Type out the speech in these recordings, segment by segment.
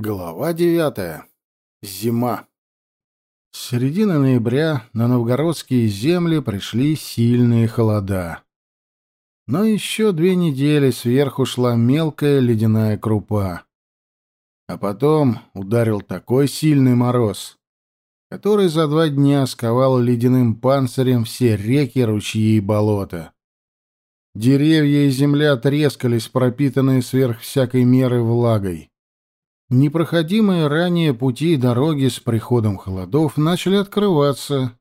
Глава девятая. Зима. С середины ноября на новгородские земли пришли сильные холода. Но еще две недели сверху шла мелкая ледяная крупа. А потом ударил такой сильный мороз, который за два дня сковал ледяным панцирем все реки, ручьи и болота. Деревья и земля трескались, пропитанные сверх всякой меры влагой. Непроходимые ранее пути и дороги с приходом холодов начали открываться,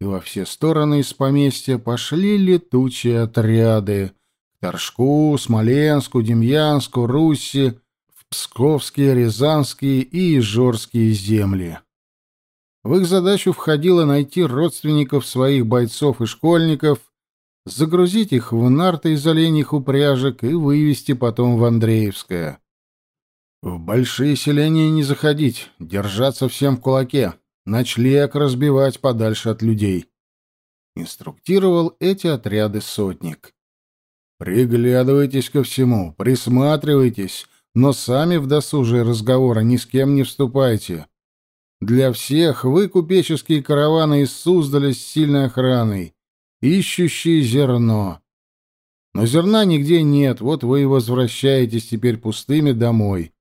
и во все стороны из поместья пошли летучие отряды к Торжку, Смоленску, Демьянску, Руси, в Псковские, Рязанские и Ижорские земли. В их задачу входило найти родственников своих бойцов и школьников, загрузить их в нарты из оленьих упряжек и вывести потом в Андреевское. В большие селения не заходить, держаться всем в кулаке, ночлег разбивать подальше от людей. Инструктировал эти отряды сотник. Приглядывайтесь ко всему, присматривайтесь, но сами в досужие разговоры ни с кем не вступайте. Для всех вы купеческие караваны из Суздаля с сильной охраной, ищущие зерно. Но зерна нигде нет, вот вы и возвращаетесь теперь пустыми домой.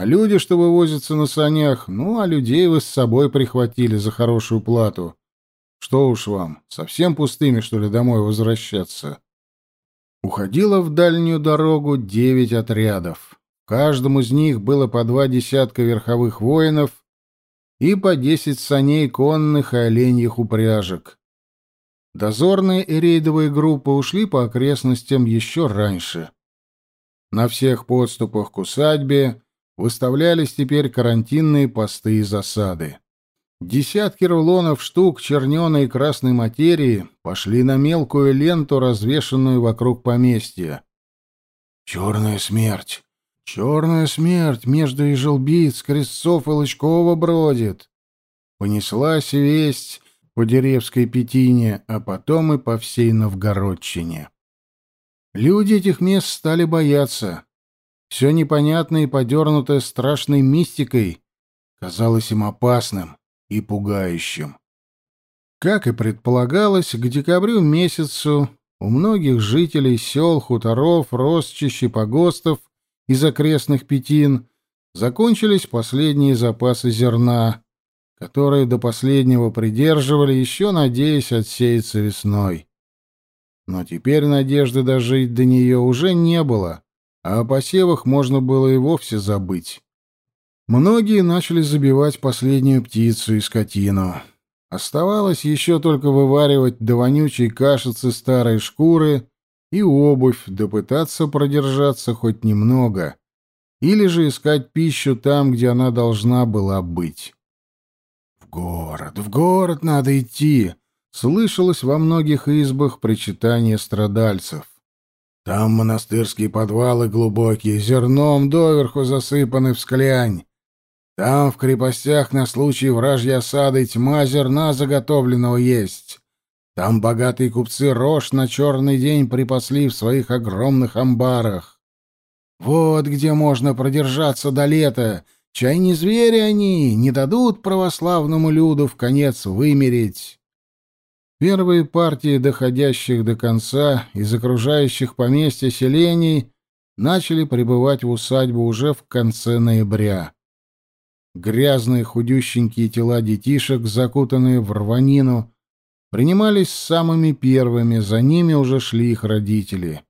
А люди, что вывозятся на санях, ну, а людей вы с собой прихватили за хорошую плату. Что уж вам, совсем пустыми, что ли, домой возвращаться? Уходило в дальнюю дорогу девять отрядов. В каждом из них было по два десятка верховых воинов и по десять саней конных и оленьих упряжек. Дозорные и рейдовые группы ушли по окрестностям еще раньше. На всех подступах к усадьбе выставлялись теперь карантинные посты и засады. Десятки рулонов штук черненой и красной материи пошли на мелкую ленту, развешанную вокруг поместья. «Черная смерть! Черная смерть между Ижелбиц, Крестцов и Лычкова бродит!» Понеслась весть по Деревской Петине, а потом и по всей Новгородчине. Люди этих мест стали бояться. Все непонятное и подернутое страшной мистикой казалось им опасным и пугающим. Как и предполагалось, к декабрю месяцу у многих жителей сел, хуторов, росчищ и погостов из окрестных пятин закончились последние запасы зерна, которые до последнего придерживали, еще надеясь отсеяться весной. Но теперь надежды дожить до нее уже не было, а о посевах можно было и вовсе забыть. Многие начали забивать последнюю птицу и скотину. Оставалось еще только вываривать до вонючей кашицы старой шкуры и обувь, да продержаться хоть немного, или же искать пищу там, где она должна была быть. «В город, в город надо идти!» — слышалось во многих избах причитание страдальцев. Там монастырские подвалы глубокие, зерном доверху засыпаны всклянь. Там в крепостях на случай вражьей осады тьма зерна заготовленного есть. Там богатые купцы рожь на черный день припасли в своих огромных амбарах. Вот где можно продержаться до лета. Чай не звери они, не дадут православному люду в конец вымереть. Первые партии, доходящих до конца из окружающих поместья селений, начали прибывать в усадьбу уже в конце ноября. Грязные худющенькие тела детишек, закутанные в рванину, принимались самыми первыми, за ними уже шли их родители.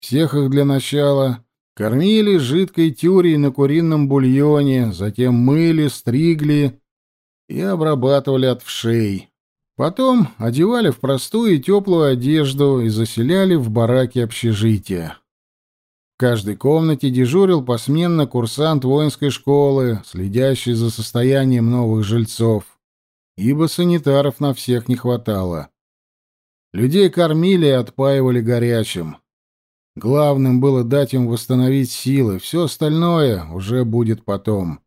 Всех их для начала кормили жидкой тюрей на курином бульоне, затем мыли, стригли и обрабатывали от вшей. Потом одевали в простую и теплую одежду и заселяли в бараки общежития. В каждой комнате дежурил посменно курсант воинской школы, следящий за состоянием новых жильцов, ибо санитаров на всех не хватало. Людей кормили и отпаивали горячим. Главным было дать им восстановить силы, все остальное уже будет потом.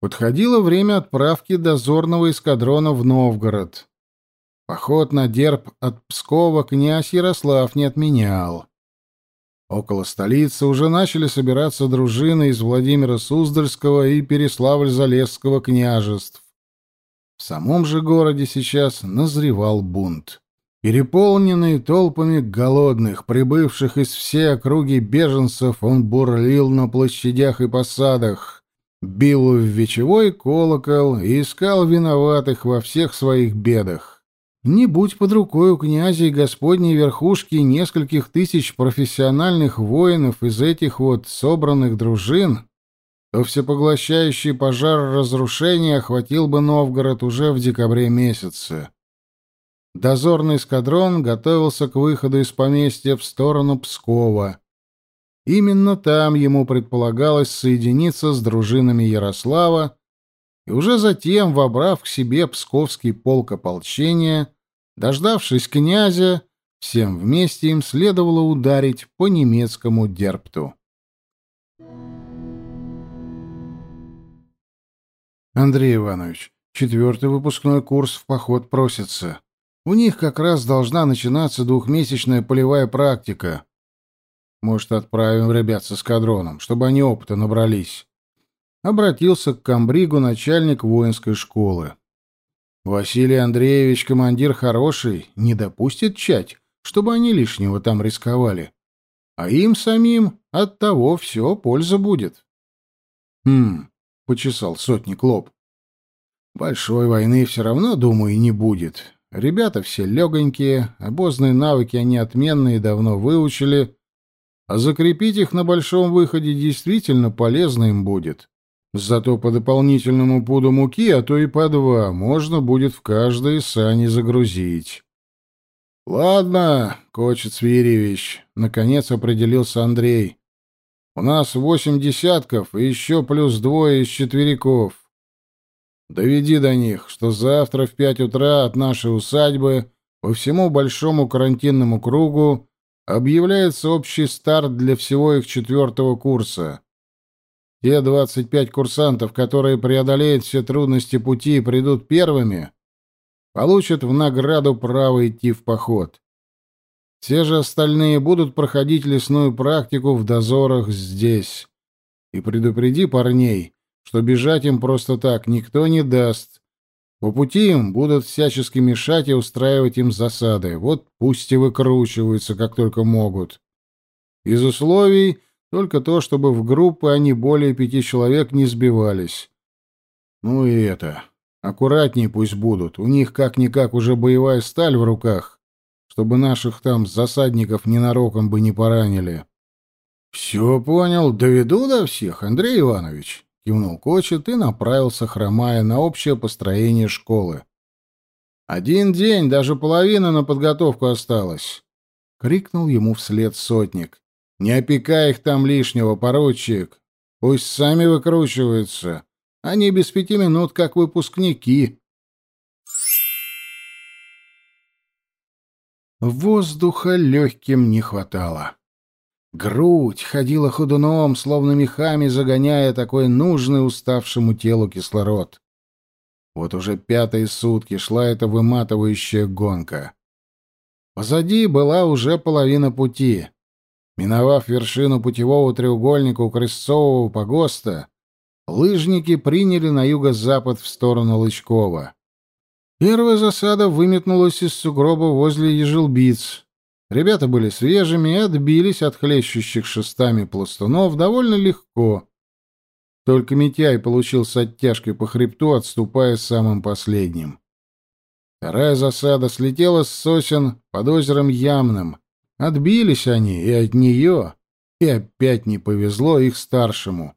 Подходило время отправки дозорного эскадрона в Новгород. Поход на дерб от Пскова князь Ярослав не отменял. Около столицы уже начали собираться дружины из Владимира Суздальского и Переславль-Залесского княжеств. В самом же городе сейчас назревал бунт. Переполненный толпами голодных, прибывших из всей округи беженцев, он бурлил на площадях и посадах, бил в вечевой колокол и искал виноватых во всех своих бедах. Не будь под рукой у князя и господней верхушки нескольких тысяч профессиональных воинов из этих вот собранных дружин, то всепоглощающий пожар разрушения охватил бы Новгород уже в декабре месяце. Дозорный эскадрон готовился к выходу из поместья в сторону Пскова. Именно там ему предполагалось соединиться с дружинами Ярослава и уже затем, вобрав к себе псковский полк ополчения, дождавшись князя, всем вместе им следовало ударить по немецкому дерпту. Андрей Иванович, четвертый выпускной курс в поход просится. У них как раз должна начинаться двухмесячная полевая практика. Может, отправим ребят с эскадроном, чтобы они опыта набрались. Обратился к комбригу начальник воинской школы. Василий Андреевич, командир хороший, не допустит чать, чтобы они лишнего там рисковали. А им самим от того все польза будет. Хм, почесал сотник лоб. Большой войны все равно, думаю, не будет. Ребята все легонькие, обозные навыки они отменные давно выучили, а закрепить их на большом выходе действительно полезно им будет. Зато по дополнительному пуду муки, а то и по два, можно будет в каждой сани загрузить. — Ладно, Кочет Свиревич, — наконец определился Андрей. — У нас восемь десятков и еще плюс двое из четвериков. Доведи до них, что завтра в пять утра от нашей усадьбы по всему большому карантинному кругу объявляется общий старт для всего их четвертого курса. Те двадцать пять курсантов, которые преодолеют все трудности пути и придут первыми, получат в награду право идти в поход. Все же остальные будут проходить лесную практику в дозорах здесь. И предупреди парней, что бежать им просто так никто не даст. По пути им будут всячески мешать и устраивать им засады. Вот пусть и выкручиваются, как только могут. Из условий только то, чтобы в группы они более пяти человек не сбивались. Ну и это. Аккуратнее пусть будут. У них как-никак уже боевая сталь в руках, чтобы наших там засадников ненароком бы не поранили. — Все понял. Доведу до всех, Андрей Иванович кивнул Кочет и направился, хромая, на общее построение школы. «Один день, даже половина на подготовку осталось!» — крикнул ему вслед сотник. «Не опекай их там лишнего, поручик! Пусть сами выкручиваются! Они без пяти минут как выпускники!» Воздуха легким не хватало. Грудь ходила ходуном, словно мехами загоняя такой нужный уставшему телу кислород. Вот уже пятые сутки шла эта выматывающая гонка. Позади была уже половина пути. Миновав вершину путевого треугольника у Крестцового погоста, лыжники приняли на юго-запад в сторону Лычкова. Первая засада выметнулась из сугроба возле Ежелбиц, Ребята были свежими и отбились от хлещущих шестами пластунов довольно легко. Только Митяй получил с оттяжкой по хребту, отступая самым последним. Вторая засада слетела с сосен под озером Ямным. Отбились они и от нее, и опять не повезло их старшему.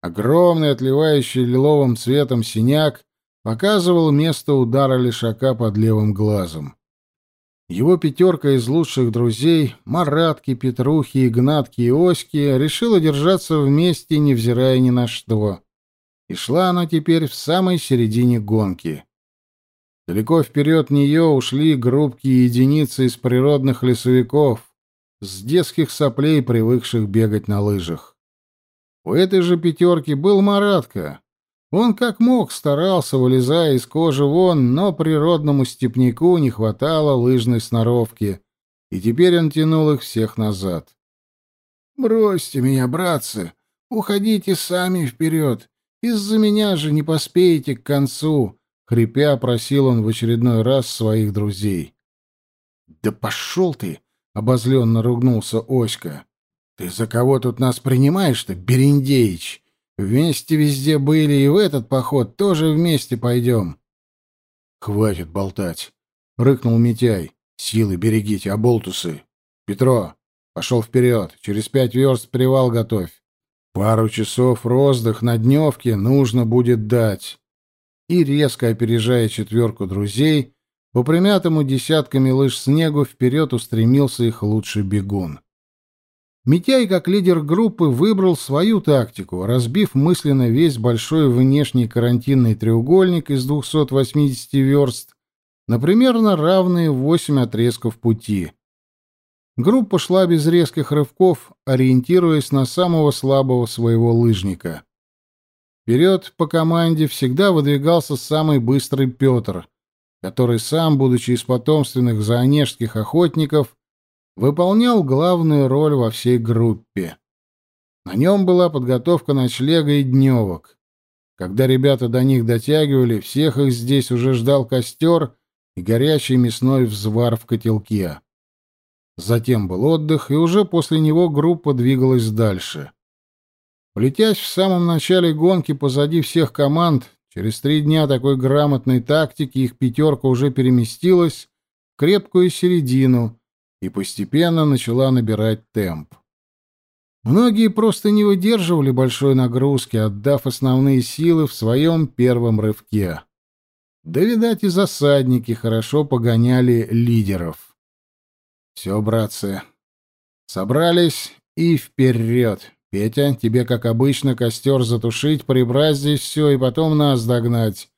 Огромный, отливающий лиловым цветом синяк показывал место удара лишака под левым глазом. Его пятерка из лучших друзей, Маратки, Петрухи, Игнатки и Оськи, решила держаться вместе, невзирая ни на что. И шла она теперь в самой середине гонки. Далеко вперед нее ушли группки единицы из природных лесовиков, с детских соплей, привыкших бегать на лыжах. У этой же пятерки был Маратка, он как мог старался, вылезая из кожи вон, но природному степняку не хватало лыжной сноровки, и теперь он тянул их всех назад. Бросьте меня, братцы, уходите сами вперед. Из-за меня же не поспеете к концу, — хрипя просил он в очередной раз своих друзей. — Да пошел ты! — обозленно ругнулся Оська. — Ты за кого тут нас принимаешь-то, Берендеич? Вместе везде были, и в этот поход тоже вместе пойдем. — Хватит болтать, — рыкнул Митяй. — Силы берегите, оболтусы. Петро, пошел вперед, через пять верст привал готовь. Пару часов роздых на дневке нужно будет дать. И, резко опережая четверку друзей, по примятому десятками лыж снегу вперед устремился их лучший бегун. Митяй, как лидер группы, выбрал свою тактику, разбив мысленно весь большой внешний карантинный треугольник из 280 верст на примерно равные 8 отрезков пути. Группа шла без резких рывков, ориентируясь на самого слабого своего лыжника. Вперед по команде всегда выдвигался самый быстрый Петр, который сам, будучи из потомственных заонежских охотников, выполнял главную роль во всей группе. На нем была подготовка ночлега и дневок. Когда ребята до них дотягивали, всех их здесь уже ждал костер и горячий мясной взвар в котелке. Затем был отдых, и уже после него группа двигалась дальше. Плетясь в самом начале гонки позади всех команд, через три дня такой грамотной тактики их пятерка уже переместилась в крепкую середину и постепенно начала набирать темп. Многие просто не выдерживали большой нагрузки, отдав основные силы в своем первом рывке. Да, видать, и засадники хорошо погоняли лидеров. Все, братцы, собрались и вперед. Петя, тебе, как обычно, костер затушить, прибрать здесь все и потом нас догнать.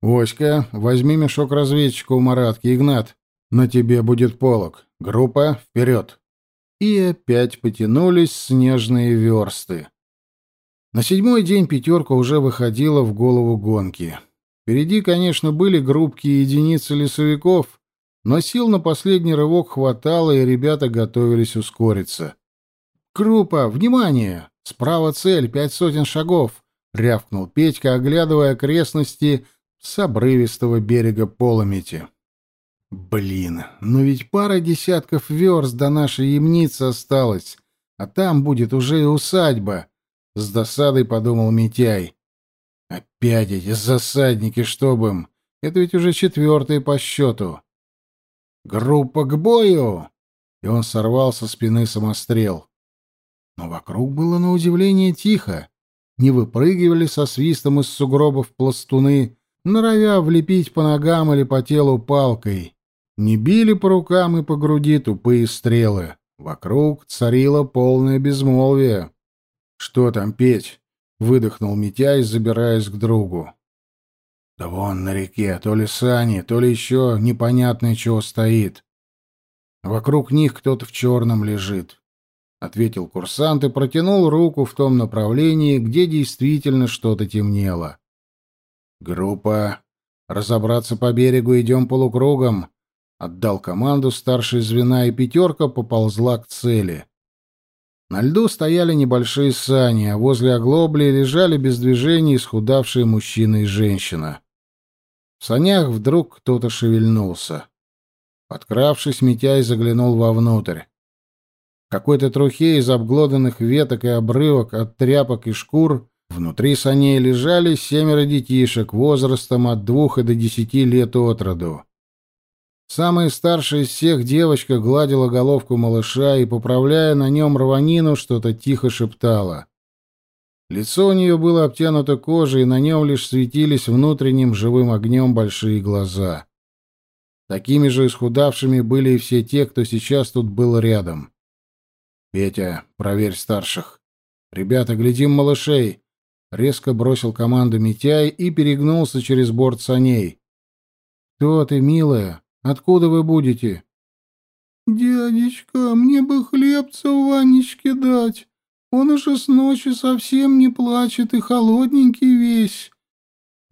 Оська, возьми мешок разведчика у Маратки. Игнат, на тебе будет полог. Группа, вперед. И опять потянулись снежные версты. На седьмой день пятерка уже выходила в голову гонки. Впереди, конечно, были группки и единицы лесовиков, но сил на последний рывок хватало, и ребята готовились ускориться. «Крупа, внимание! Справа цель, пять сотен шагов!» — рявкнул Петька, оглядывая окрестности с обрывистого берега Поломети. «Блин, ну ведь пара десятков верст до нашей ямницы осталось, а там будет уже и усадьба!» — с досадой подумал Митяй. «Опять эти засадники, чтобы им! Это ведь уже четвертые по счету!» «Группа к бою!» И он сорвал со спины самострел. Но вокруг было на удивление тихо. Не выпрыгивали со свистом из сугробов пластуны, норовя влепить по ногам или по телу палкой. Не били по рукам и по груди тупые стрелы. Вокруг царило полное безмолвие. «Что там петь?» — выдохнул Митяй, забираясь к другу. Да вон на реке то ли сани, то ли еще непонятное чего стоит. Вокруг них кто-то в черном лежит. — ответил курсант и протянул руку в том направлении, где действительно что-то темнело. «Группа. Разобраться по берегу идем полукругом», — отдал команду старший звена, и пятерка поползла к цели. На льду стояли небольшие сани, а возле оглобли лежали без движения исхудавшие мужчина и женщина. В санях вдруг кто-то шевельнулся. Подкравшись, Митяй заглянул вовнутрь. Какой-то трухе из обглоданных веток и обрывок от тряпок и шкур внутри саней лежали семеро детишек возрастом от двух и до десяти лет от роду. Самая старшая из всех девочка гладила головку малыша и, поправляя на нем рванину, что-то тихо шептала. Лицо у нее было обтянуто кожей, и на нем лишь светились внутренним живым огнем большие глаза. Такими же исхудавшими были и все те, кто сейчас тут был рядом. «Петя, проверь старших. Ребята, глядим малышей!» Резко бросил команду Митяй и перегнулся через борт саней. «Кто ты, милая? Откуда вы будете?» «Дядечка, мне бы хлебца в ванничке дать!» Он уже с ночи совсем не плачет и холодненький весь.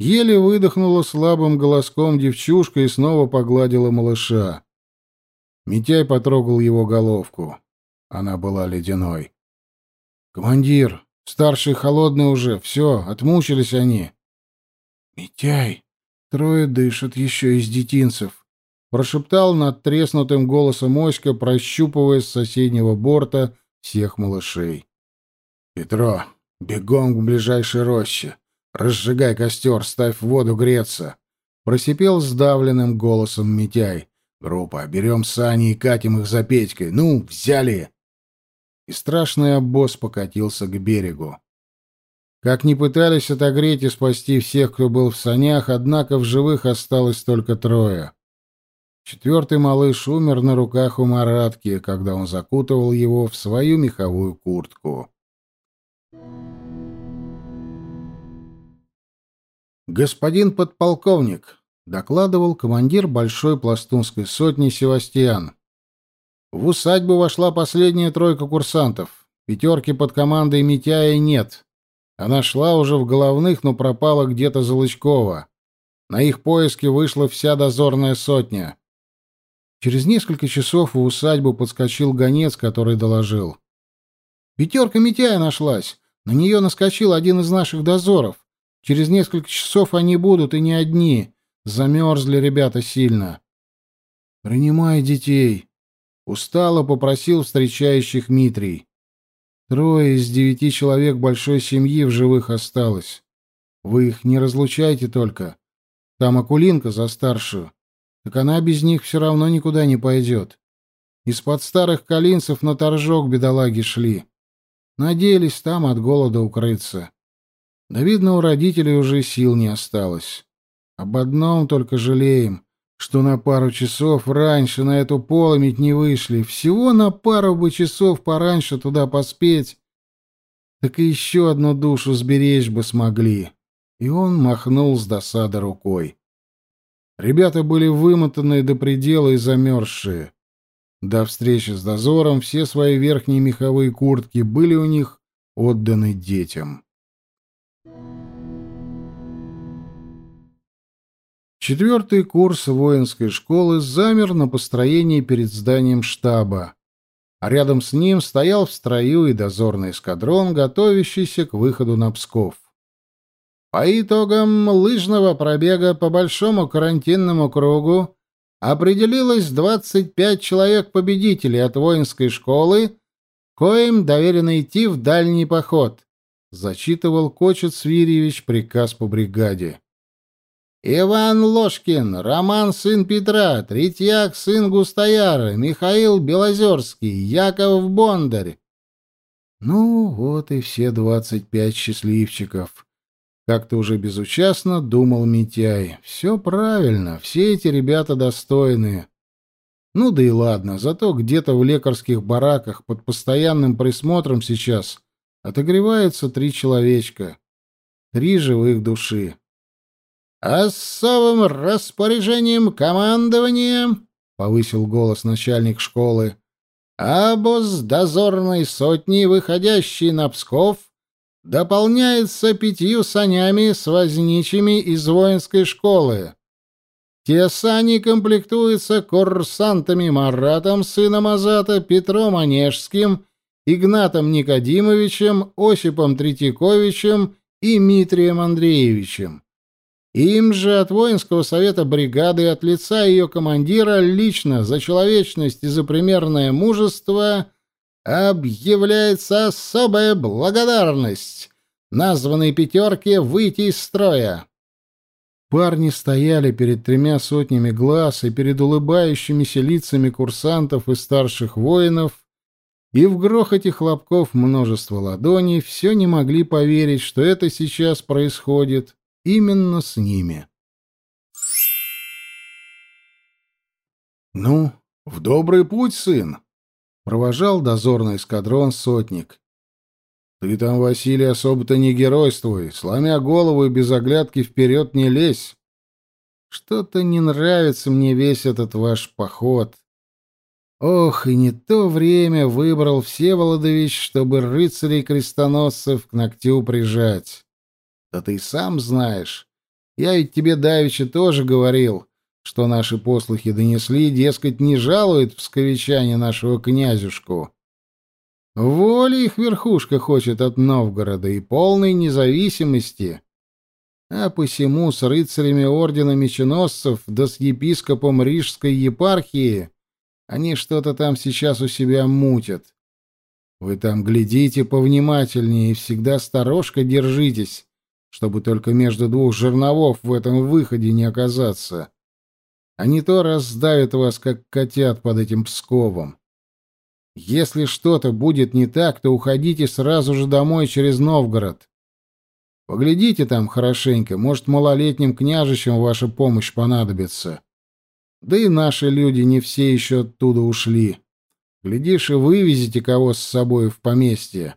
Еле выдохнула слабым голоском девчушка и снова погладила малыша. Митяй потрогал его головку. Она была ледяной. Командир, старший холодный уже, все, отмучились они. Митяй, трое дышат еще из детинцев. Прошептал над треснутым голосом Оська, прощупывая с соседнего борта всех малышей. «Петро, бегом к ближайшей роще. Разжигай костер, ставь воду греться!» Просипел сдавленным голосом Митяй. «Группа, берем сани и катим их за Петькой. Ну, взяли!» И страшный обоз покатился к берегу. Как ни пытались отогреть и спасти всех, кто был в санях, однако в живых осталось только трое. Четвертый малыш умер на руках у Маратки, когда он закутывал его в свою меховую куртку. «Господин подполковник», — докладывал командир большой пластунской сотни Севастьян. «В усадьбу вошла последняя тройка курсантов. Пятерки под командой Митяя нет. Она шла уже в головных, но пропала где-то за Лычкова. На их поиски вышла вся дозорная сотня». Через несколько часов в усадьбу подскочил гонец, который доложил. «Пятерка Митяя нашлась. На нее наскочил один из наших дозоров. Через несколько часов они будут, и не одни. Замерзли ребята сильно. «Принимай детей», — устало попросил встречающих Митрий. «Трое из девяти человек большой семьи в живых осталось. Вы их не разлучайте только. Там Акулинка за старшую. Так она без них все равно никуда не пойдет. Из-под старых калинцев на торжок бедолаги шли. Надеялись там от голода укрыться. Да, видно, у родителей уже сил не осталось. Об одном только жалеем, что на пару часов раньше на эту поломить не вышли. Всего на пару бы часов пораньше туда поспеть. Так и еще одну душу сберечь бы смогли. И он махнул с досады рукой. Ребята были вымотанные до предела и замерзшие. До встречи с дозором все свои верхние меховые куртки были у них отданы детям. Четвертый курс воинской школы замер на построении перед зданием штаба, а рядом с ним стоял в строю и дозорный эскадрон, готовящийся к выходу на Псков. По итогам лыжного пробега по большому карантинному кругу определилось 25 человек-победителей от воинской школы, коим доверено идти в дальний поход, зачитывал Кочет Свирьевич приказ по бригаде. Иван Ложкин, Роман сын Петра, Третьяк сын Густояра, Михаил Белозерский, Яков Бондарь. Ну, вот и все двадцать пять счастливчиков. Как-то уже безучастно думал Митяй. Все правильно, все эти ребята достойные. Ну да и ладно, зато где-то в лекарских бараках под постоянным присмотром сейчас отогреваются три человечка. Три живых души. «Особым распоряжением командования», — повысил голос начальник школы, «обоз дозорной сотни, выходящий на Псков, дополняется пятью санями с возничими из воинской школы. Те сани комплектуются курсантами Маратом, сыном Азата, Петром Онежским, Игнатом Никодимовичем, Осипом Третьяковичем и Митрием Андреевичем. Им же от воинского совета бригады и от лица ее командира лично за человечность и за примерное мужество объявляется особая благодарность названной пятерке выйти из строя. Парни стояли перед тремя сотнями глаз и перед улыбающимися лицами курсантов и старших воинов, и в грохоте хлопков множество ладоней все не могли поверить, что это сейчас происходит именно с ними. «Ну, в добрый путь, сын!» — провожал дозорный эскадрон сотник. «Ты там, Василий, особо-то не геройствуй, сломя голову и без оглядки вперед не лезь. Что-то не нравится мне весь этот ваш поход. Ох, и не то время выбрал Всеволодович, чтобы рыцарей-крестоносцев к ногтю прижать. Да ты сам знаешь. Я ведь тебе давеча тоже говорил, что наши послухи донесли, дескать, не жалуют псковичане нашего князюшку. Воли их верхушка хочет от Новгорода и полной независимости. А посему с рыцарями ордена меченосцев да с епископом Рижской епархии они что-то там сейчас у себя мутят. Вы там глядите повнимательнее и всегда сторожко держитесь, чтобы только между двух жерновов в этом выходе не оказаться. А не то раздавят вас, как котят под этим Псковом. Если что-то будет не так, то уходите сразу же домой через Новгород. Поглядите там хорошенько, может, малолетним княжичам ваша помощь понадобится. Да и наши люди не все еще оттуда ушли. Глядишь, и вывезете кого с собой в поместье.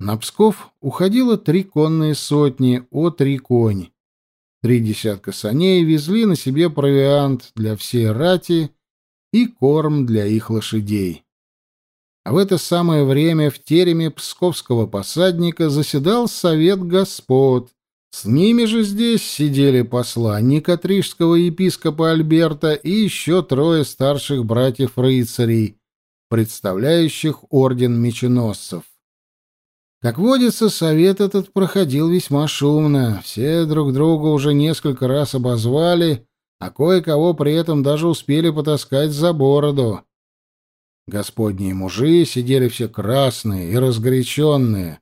На Псков уходило три конные сотни, о три конь. Три десятка саней везли на себе провиант для всей рати и корм для их лошадей. А в это самое время в тереме псковского посадника заседал совет господ. С ними же здесь сидели посланник отрижского епископа Альберта и еще трое старших братьев-рыцарей, представляющих орден меченосцев. Как водится, совет этот проходил весьма шумно. Все друг друга уже несколько раз обозвали, а кое-кого при этом даже успели потаскать за бороду. Господние мужи сидели все красные и разгоряченные,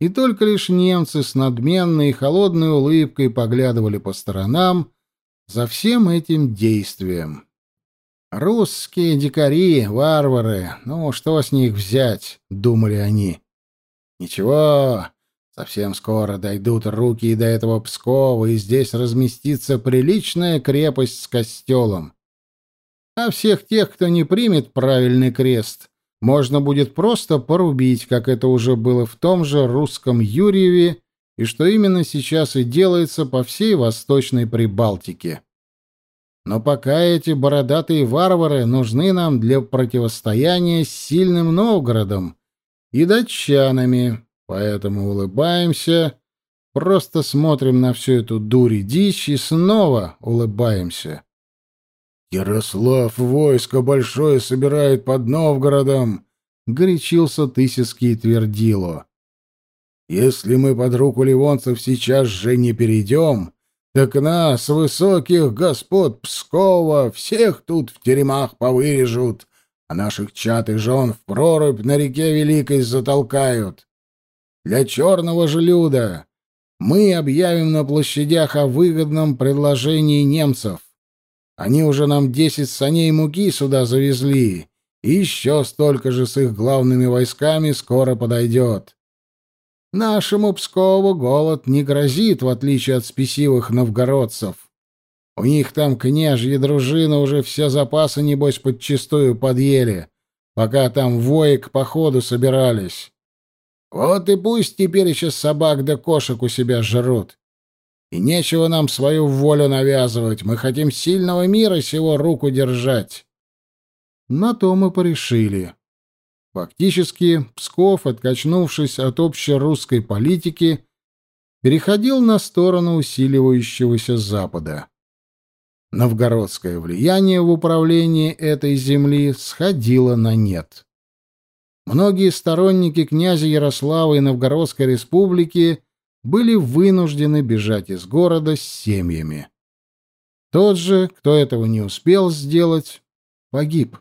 и только лишь немцы с надменной и холодной улыбкой поглядывали по сторонам за всем этим действием. «Русские дикари, варвары, ну что с них взять?» — думали они. «Ничего, совсем скоро дойдут руки и до этого Пскова, и здесь разместится приличная крепость с костелом. А всех тех, кто не примет правильный крест, можно будет просто порубить, как это уже было в том же русском Юрьеве, и что именно сейчас и делается по всей Восточной Прибалтике. Но пока эти бородатые варвары нужны нам для противостояния с сильным Новгородом и датчанами, поэтому улыбаемся, просто смотрим на всю эту дурь и дичь и снова улыбаемся. «Ярослав войско большое собирает под Новгородом!» — горячился Тысяцкий твердило. «Если мы под руку ливонцев сейчас же не перейдем, так нас, высоких господ Пскова, всех тут в теремах повырежут, а наших чат и жен в прорубь на реке Великой затолкают. Для черного же мы объявим на площадях о выгодном предложении немцев. Они уже нам десять саней муки сюда завезли, и еще столько же с их главными войсками скоро подойдет. Нашему Пскову голод не грозит, в отличие от спесивых новгородцев. У них там княжьи дружины уже все запасы, небось, подчистую подъели, пока там вои к походу собирались. Вот и пусть теперь еще собак да кошек у себя жрут. И нечего нам свою волю навязывать. Мы хотим сильного мира сего руку держать. На то мы порешили. Фактически, Псков, откачнувшись от общерусской политики, переходил на сторону усиливающегося Запада. Новгородское влияние в управлении этой земли сходило на нет. Многие сторонники князя Ярослава и Новгородской республики были вынуждены бежать из города с семьями. Тот же, кто этого не успел сделать, погиб.